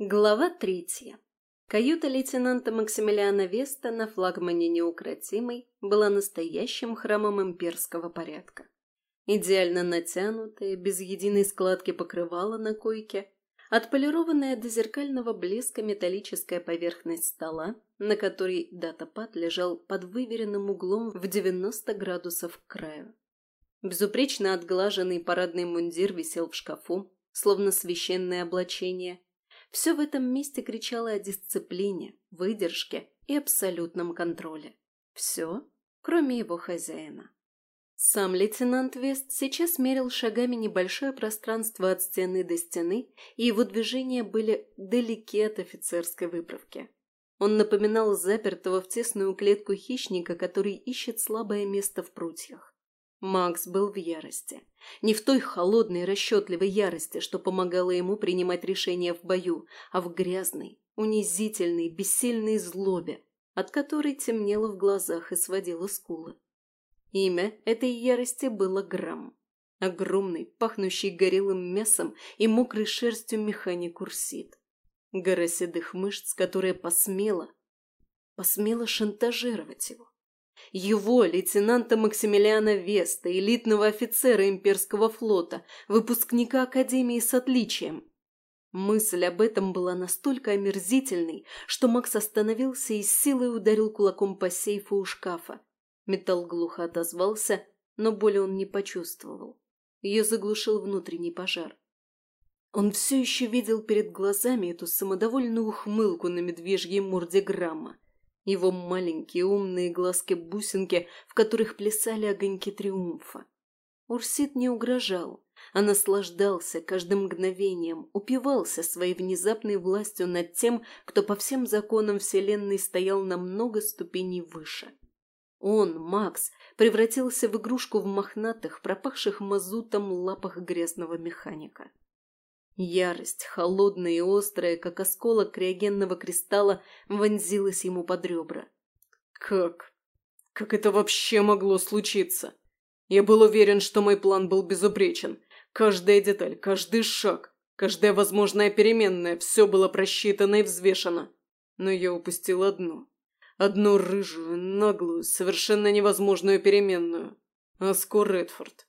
Глава третья. Каюта лейтенанта Максимилиана Веста на флагмане неукротимой была настоящим храмом имперского порядка. Идеально натянутая, без единой складки покрывала на койке, отполированная до зеркального блеска металлическая поверхность стола, на которой датапад лежал под выверенным углом в 90 градусов к краю. Безупречно отглаженный парадный мундир висел в шкафу, словно священное облачение. Все в этом месте кричало о дисциплине, выдержке и абсолютном контроле. Все, кроме его хозяина. Сам лейтенант Вест сейчас мерил шагами небольшое пространство от стены до стены, и его движения были далеки от офицерской выправки. Он напоминал запертого в тесную клетку хищника, который ищет слабое место в прутьях. Макс был в ярости. Не в той холодной, расчетливой ярости, что помогала ему принимать решения в бою, а в грязной, унизительной, бессильной злобе, от которой темнело в глазах и сводило скулы. Имя этой ярости было Грамм. Огромный, пахнущий горелым мясом и мокрой шерстью механик Урсит. Гора седых мышц, которая посмела, посмела шантажировать его. Его, лейтенанта Максимилиана Веста, элитного офицера имперского флота, выпускника Академии с отличием. Мысль об этом была настолько омерзительной, что Макс остановился и с силой ударил кулаком по сейфу у шкафа, Металл глухо отозвался, но боли он не почувствовал. Ее заглушил внутренний пожар. Он все еще видел перед глазами эту самодовольную ухмылку на медвежьей морде грамма. Его маленькие умные глазки-бусинки, в которых плясали огоньки триумфа. Урсит не угрожал, а наслаждался каждым мгновением, упивался своей внезапной властью над тем, кто по всем законам Вселенной стоял на много ступеней выше. Он, Макс, превратился в игрушку в мохнатых, пропахших мазутом лапах грязного механика. Ярость, холодная и острая, как осколок криогенного кристалла, вонзилась ему под ребра. «Как? Как это вообще могло случиться? Я был уверен, что мой план был безупречен. Каждая деталь, каждый шаг, каждая возможная переменная – все было просчитано и взвешено. Но я упустил одно. Одну рыжую, наглую, совершенно невозможную переменную. Аско Редфорд.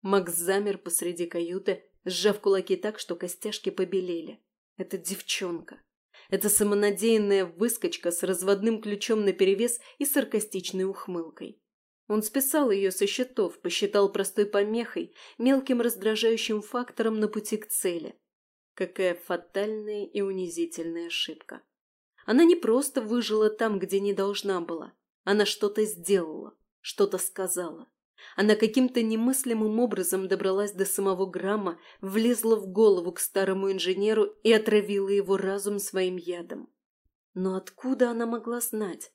Макс замер посреди каюты, сжав кулаки так, что костяшки побелели. Это девчонка. Это самонадеянная выскочка с разводным ключом наперевес и саркастичной ухмылкой. Он списал ее со счетов, посчитал простой помехой, мелким раздражающим фактором на пути к цели. Какая фатальная и унизительная ошибка. Она не просто выжила там, где не должна была. Она что-то сделала, что-то сказала. Она каким-то немыслимым образом добралась до самого Грамма, влезла в голову к старому инженеру и отравила его разум своим ядом. Но откуда она могла знать?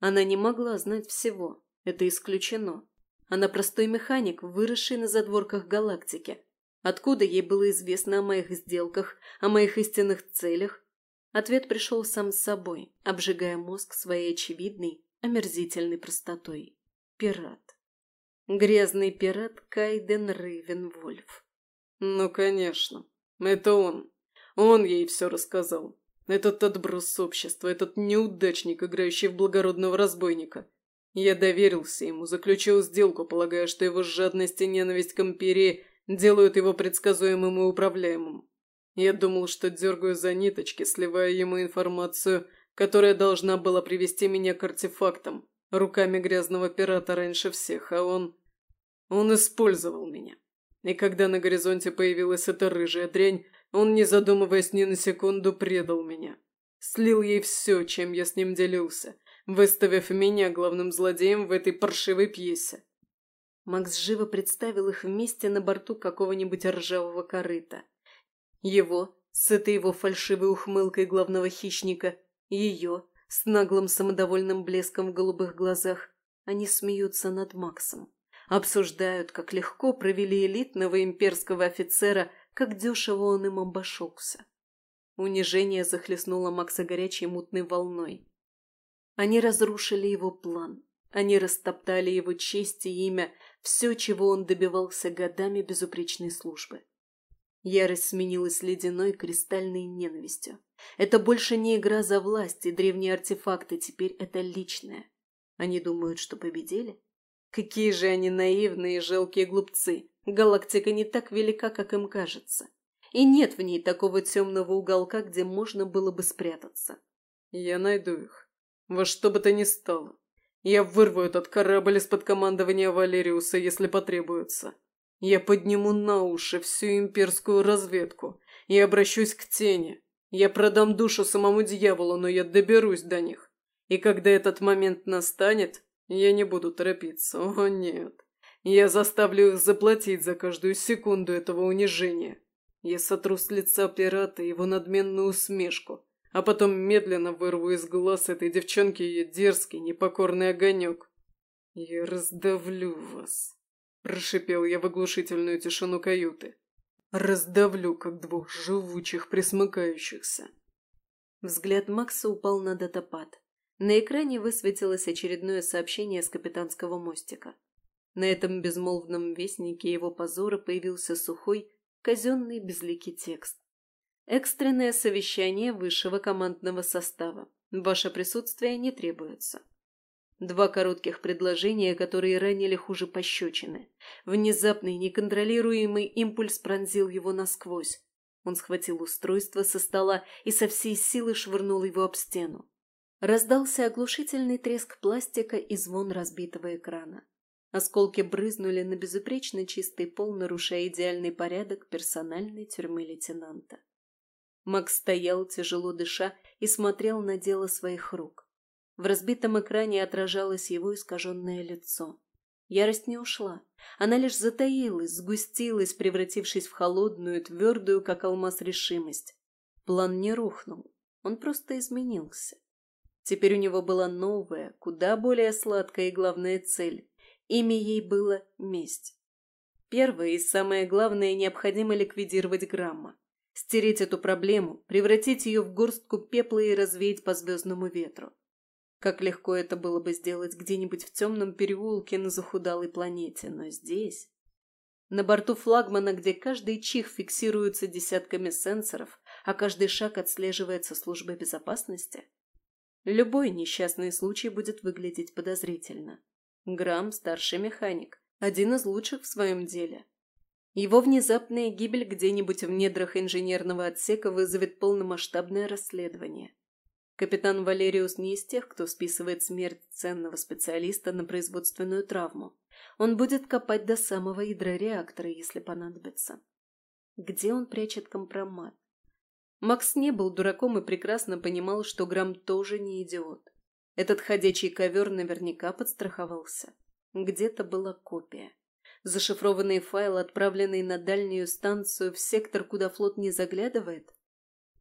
Она не могла знать всего, это исключено. Она простой механик, выросший на задворках галактики. Откуда ей было известно о моих сделках, о моих истинных целях, Ответ пришел сам с собой, обжигая мозг своей очевидной, омерзительной простотой. Пират. Грязный пират Кайден Рейвенвольф. Ну, конечно. Это он. Он ей все рассказал. Этот отброс общества, этот неудачник, играющий в благородного разбойника. Я доверился ему, заключил сделку, полагая, что его жадность и ненависть к империи делают его предсказуемым и управляемым. Я думал, что дергаю за ниточки, сливая ему информацию, которая должна была привести меня к артефактам, руками грязного пирата раньше всех, а он... Он использовал меня. И когда на горизонте появилась эта рыжая дрянь, он, не задумываясь ни на секунду, предал меня. Слил ей все, чем я с ним делился, выставив меня главным злодеем в этой паршивой пьесе. Макс живо представил их вместе на борту какого-нибудь ржавого корыта – его, с этой его фальшивой ухмылкой главного хищника, ее, с наглым самодовольным блеском в голубых глазах. Они смеются над Максом. Обсуждают, как легко провели элитного имперского офицера, как дешево он им обошелся. Унижение захлестнуло Макса горячей мутной волной. Они разрушили его план. Они растоптали его честь и имя, все, чего он добивался годами безупречной службы. Ярость сменилась ледяной кристальной ненавистью. Это больше не игра за власть и древние артефакты, теперь это личное. Они думают, что победили? Какие же они наивные и жалкие глупцы. Галактика не так велика, как им кажется. И нет в ней такого темного уголка, где можно было бы спрятаться. Я найду их. Во что бы то ни стало. Я вырву этот корабль из-под командования Валериуса, если потребуется. Я подниму на уши всю имперскую разведку и обращусь к тени. Я продам душу самому дьяволу, но я доберусь до них. И когда этот момент настанет, я не буду торопиться. О, нет. Я заставлю их заплатить за каждую секунду этого унижения. Я сотру с лица пирата его надменную усмешку, а потом медленно вырву из глаз этой девчонки ее дерзкий, непокорный огонек. Я раздавлю вас, прошипел я в оглушительную тишину каюты. Раздавлю, как двух живучих присмыкающихся. Взгляд Макса упал на датапад. На экране высветилось очередное сообщение с капитанского мостика. На этом безмолвном вестнике его позора появился сухой, казенный безликий текст. Экстренное совещание высшего командного состава. Ваше присутствие не требуется. Два коротких предложения, которые ранили хуже пощечины. Внезапный, неконтролируемый импульс пронзил его насквозь. Он схватил устройство со стола и со всей силы швырнул его об стену. Раздался оглушительный треск пластика и звон разбитого экрана. Осколки брызнули на безупречно чистый пол, нарушая идеальный порядок персональной тюрьмы лейтенанта. Макс стоял, тяжело дыша, и смотрел на дело своих рук. В разбитом экране отражалось его искаженное лицо. Ярость не ушла. Она лишь затаилась, сгустилась, превратившись в холодную, твердую, как алмаз, решимость. План не рухнул. Он просто изменился. Теперь у него была новая, куда более сладкая и главная цель Имя ей было месть. Первое и самое главное необходимо ликвидировать Грамма. Стереть эту проблему, превратить ее в горстку пепла и развеять по звездному ветру. Как легко это было бы сделать где-нибудь в темном переулке на захудалой планете, но здесь... На борту флагмана, где каждый чих фиксируется десятками сенсоров, а каждый шаг отслеживается службой безопасности, любой несчастный случай будет выглядеть подозрительно. Грамм – старший механик, один из лучших в своем деле. Его внезапная гибель где-нибудь в недрах инженерного отсека вызовет полномасштабное расследование. Капитан Валериус не из тех, кто списывает смерть ценного специалиста на производственную травму. Он будет копать до самого ядра реактора, если понадобится. Где он прячет компромат? Макс не был дураком и прекрасно понимал, что Грамм тоже не идиот. Этот ходячий ковер наверняка подстраховался. Где-то была копия. Зашифрованный файл, отправленный на дальнюю станцию в сектор, куда флот не заглядывает?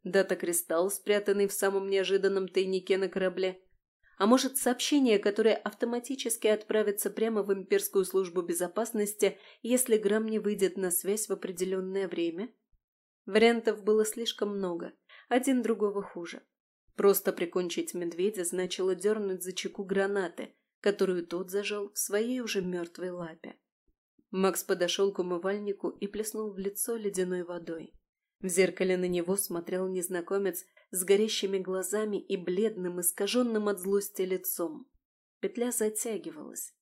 Дата-кристалл, спрятанный в самом неожиданном тайнике на корабле? А может, сообщение, которое автоматически отправится прямо в имперскую службу безопасности, если Грамм не выйдет на связь в определенное время? Вариантов было слишком много, один другого хуже. Просто прикончить медведя значило дернуть за чеку гранаты, которую тот зажал в своей уже мертвой лапе. Макс подошел к умывальнику и плеснул в лицо ледяной водой. В зеркале на него смотрел незнакомец с горящими глазами и бледным, искаженным от злости лицом. Петля затягивалась.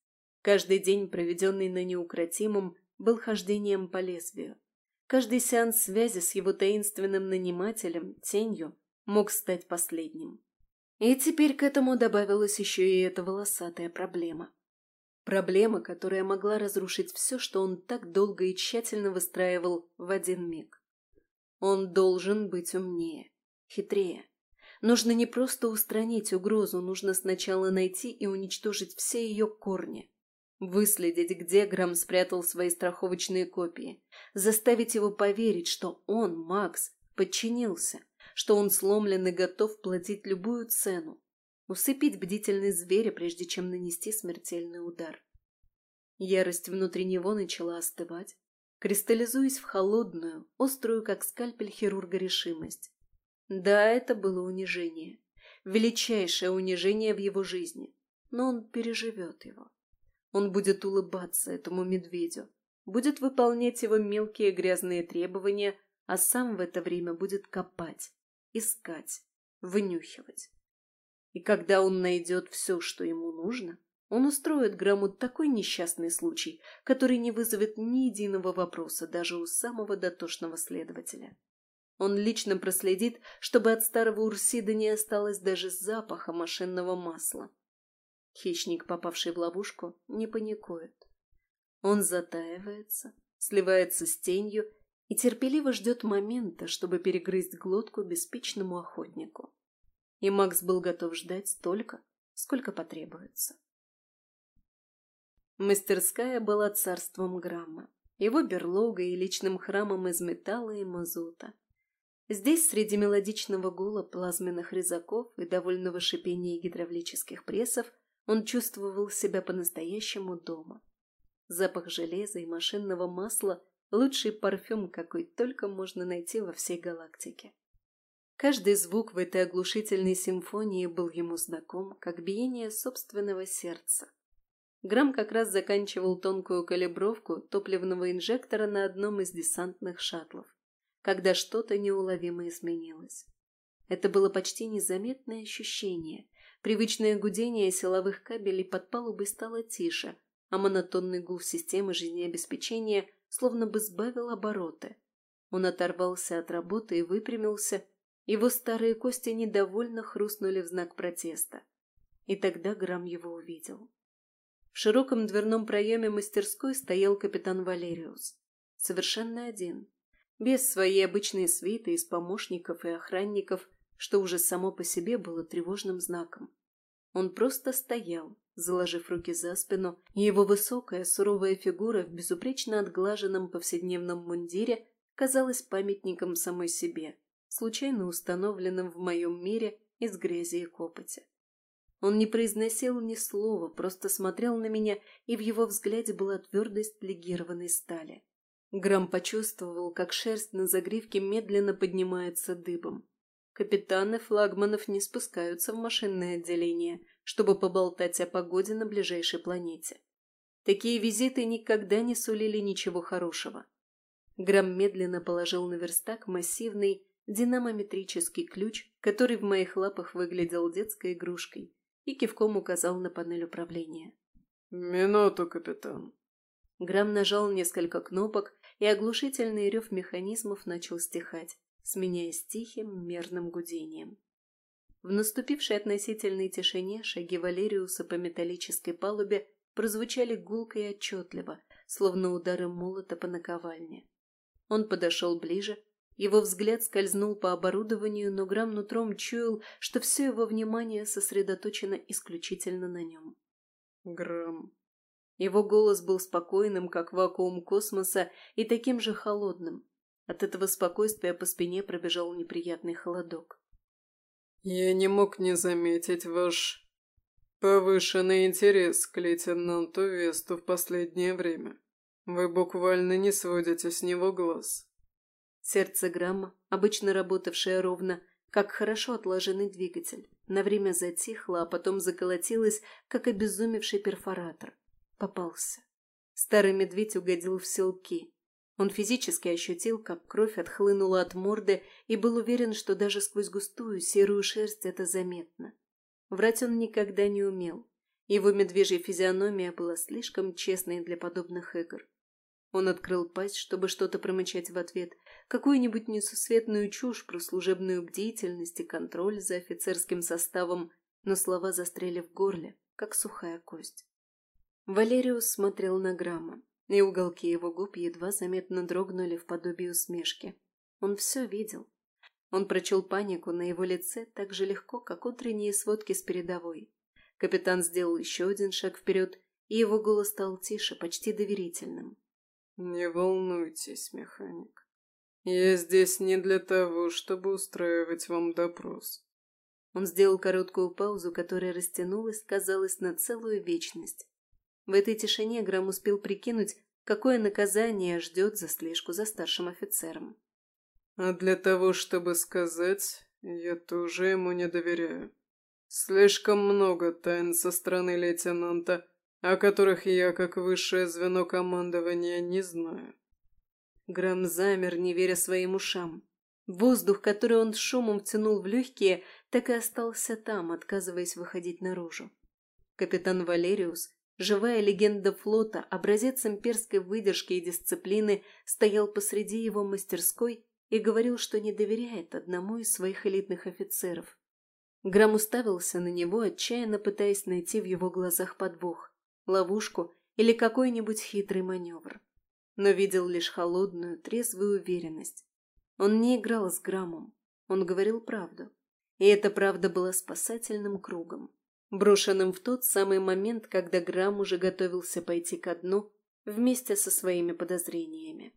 Каждый день, проведенный на неукротимом, был хождением по лезвию. Каждый сеанс связи с его таинственным нанимателем, тенью, мог стать последним. И теперь к этому добавилась еще и эта волосатая проблема. Проблема, которая могла разрушить все, что он так долго и тщательно выстраивал в один миг. Он должен быть умнее, хитрее. Нужно не просто устранить угрозу, нужно сначала найти и уничтожить все ее корни. Выследить, где Грамм спрятал свои страховочные копии. Заставить его поверить, что он, Макс, подчинился, что он сломлен и готов платить любую цену, усыпить бдительность зверя, прежде чем нанести смертельный удар. Ярость внутри него начала остывать, кристаллизуясь в холодную, острую, как скальпель хирурга, решимость. Да, это было унижение, величайшее унижение в его жизни, но он переживет его. Он будет улыбаться этому медведю, будет выполнять его мелкие грязные требования, а сам в это время будет копать, искать, вынюхивать. И когда он найдет все, что ему нужно, он устроит Граму такой несчастный случай, который не вызовет ни единого вопроса даже у самого дотошного следователя. Он лично проследит, чтобы от старого Урсида не осталось даже запаха машинного масла. Хищник, попавший в ловушку, не паникует. Он затаивается, сливается с тенью и терпеливо ждет момента, чтобы перегрызть глотку беспечному охотнику. И Макс был готов ждать столько, сколько потребуется. Мастерская была царством Грамма, его берлогой и личным храмом из металла и мазута. Здесь, среди мелодичного гула плазменных резаков и довольного шипения гидравлических прессов, он чувствовал себя по-настоящему дома. Запах железа и машинного масла – лучший парфюм, какой только можно найти во всей галактике. Каждый звук в этой оглушительной симфонии был ему знаком, как биение собственного сердца. Грамм как раз заканчивал тонкую калибровку топливного инжектора на одном из десантных шаттлов, когда что-то неуловимо изменилось. Это было почти незаметное ощущение. Привычное гудение силовых кабелей под палубой стало тише, а монотонный гул системы жизнеобеспечения словно бы сбавил обороты. Он оторвался от работы и выпрямился, его старые кости недовольно хрустнули в знак протеста. И тогда Грамм его увидел. В широком дверном проеме мастерской стоял капитан Валериус. Совершенно один. Без своей обычной свиты из помощников и охранников, что уже само по себе было тревожным знаком. Он просто стоял, заложив руки за спину, и его высокая суровая фигура в безупречно отглаженном повседневном мундире казалась памятником самой себе, случайно установленным в моем мире из грязи и копоти. Он не произносил ни слова, просто смотрел на меня, и в его взгляде была твердость легированной стали. Грамм почувствовал, как шерсть на загривке медленно поднимается дыбом. Капитаны флагманов не спускаются в машинное отделение, чтобы поболтать о погоде на ближайшей планете. Такие визиты никогда не сулили ничего хорошего. Грамм медленно положил на верстак массивный динамометрический ключ, который в моих лапах выглядел детской игрушкой, и кивком указал на панель управления. «Минуту, капитан». Грамм нажал несколько кнопок, и оглушительный рев механизмов начал стихать, сменяясь тихим мерным гудением. В наступившей относительной тишине шаги Валериуса по металлической палубе прозвучали гулко и отчетливо, словно удары молота по наковальне. Он подошел ближе, его взгляд скользнул по оборудованию, но Грамм нутром чуял, что все его внимание сосредоточено исключительно на нем. Грамм. Его голос был спокойным, как вакуум космоса, и таким же холодным. От этого спокойствия по спине пробежал неприятный холодок. «Я не мог не заметить ваш повышенный интерес к лейтенанту Весту в последнее время. Вы буквально не сводите с него глаз». Сердце Грамма, обычно работавшее ровно, как хорошо отложенный двигатель, на время затихло, а потом заколотилось, как обезумевший перфоратор. Попался. Старый медведь угодил в селки, он физически ощутил, как кровь отхлынула от морды и был уверен, что даже сквозь густую серую шерсть это заметно. Врать он никогда не умел. Его медвежья физиономия была слишком честной для подобных игр. Он открыл пасть, чтобы что-то промычать в ответ, какую-нибудь несусветную чушь про служебную бдительность и контроль за офицерским составом, но слова застряли в горле, как сухая кость. Валериус смотрел на Грамма и уголки его губ едва заметно дрогнули в подобии усмешки. Он все видел. Он прочел панику на его лице так же легко, как утренние сводки с передовой. Капитан сделал еще один шаг вперед, и его голос стал тише, почти доверительным. «Не волнуйтесь, механик. Я здесь не для того, чтобы устраивать вам допрос». Он сделал короткую паузу, которая растянулась, казалось, на целую вечность. В этой тишине Грэм успел прикинуть, какое наказание ждет за слежку за старшим офицером. «А для того, чтобы сказать, я тоже ему не доверяю. Слишком много тайн со стороны лейтенанта, о которых я, как высшее звено командования, не знаю. Грамм замер, не веря своим ушам. Воздух, который он шумом втянул в легкие, так и остался там, отказываясь выходить наружу. Капитан Валериус, живая легенда флота, образец имперской выдержки и дисциплины, стоял посреди его мастерской и говорил, что не доверяет одному из своих элитных офицеров. Грамм уставился на него, отчаянно пытаясь найти в его глазах подвох, ловушку или какой-нибудь хитрый маневр. Но видел лишь холодную, трезвую уверенность. Он не играл с Граммом, он говорил правду. И эта правда была спасательным кругом, брошенным в тот самый момент, когда Грамм уже готовился пойти ко дну вместе со своими подозрениями.